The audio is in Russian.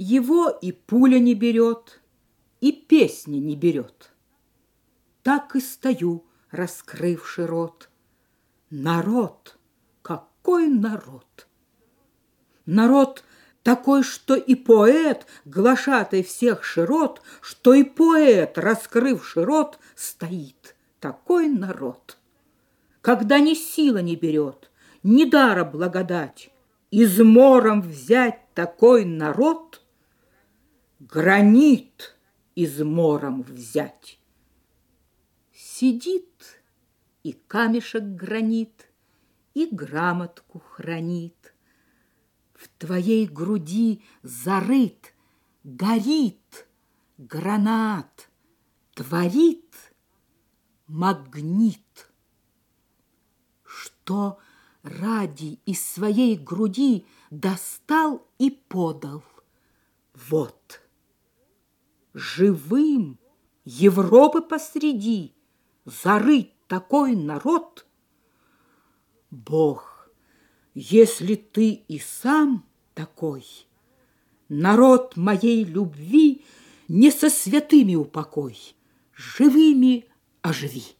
Его и пуля не берет, и песня не берет. Так и стою, раскрывший рот. Народ, какой народ! Народ такой, что и поэт, глашатай всех широт, что и поэт, раскрывший рот, стоит. Такой народ. Когда ни сила не берет, ни дара благодать, измором взять такой народ — гранит измором взять. Сидит и камешек гранит, и грамотку хранит. В твоей груди зарыт, горит гранат, творит магнит. Что ради из своей груди достал и подал. Вот живым Европы посреди зарыть такой народ? Бог, если ты и сам такой, народ моей любви не со святыми упокой, живыми оживи.